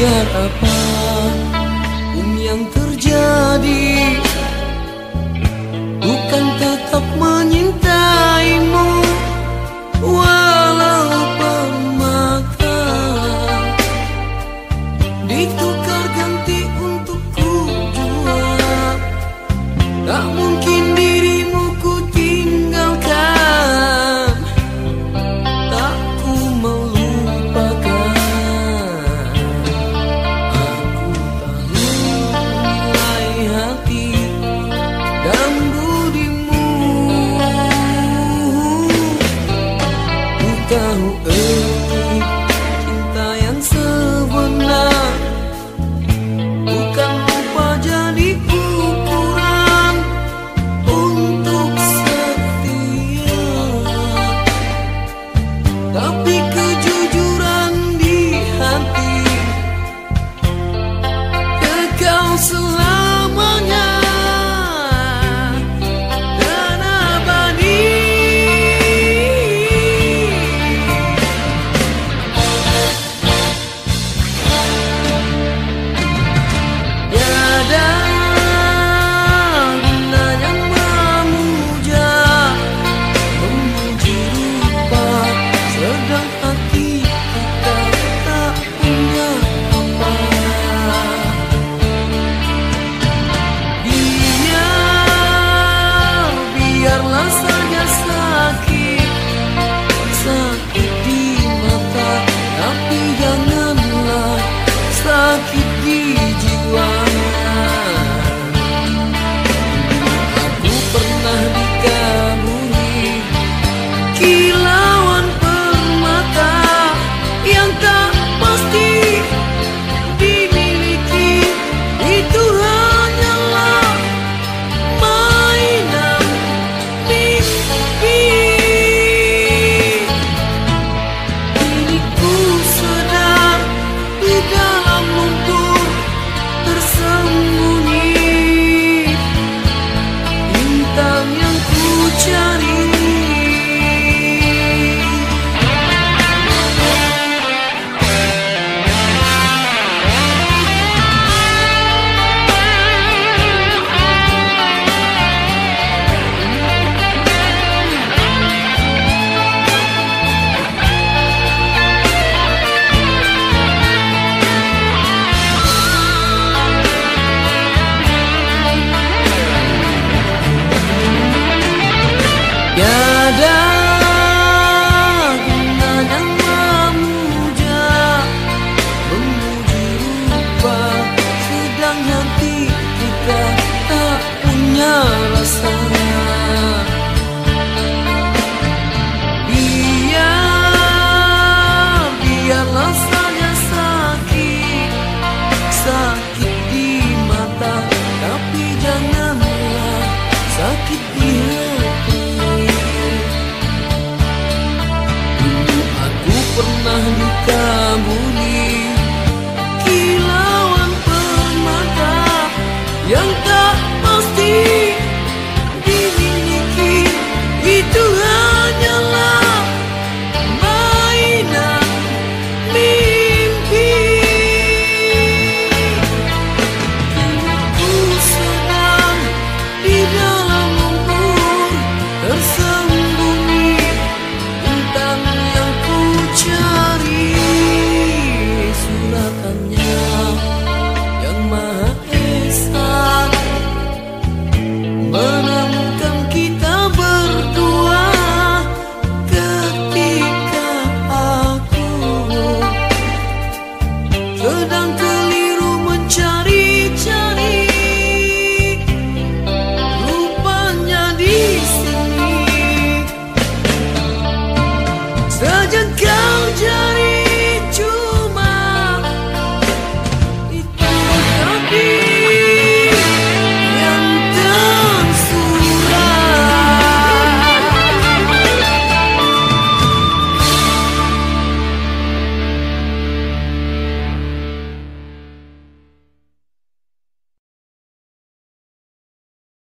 biar apa pun yang terjadi? Bukan tetap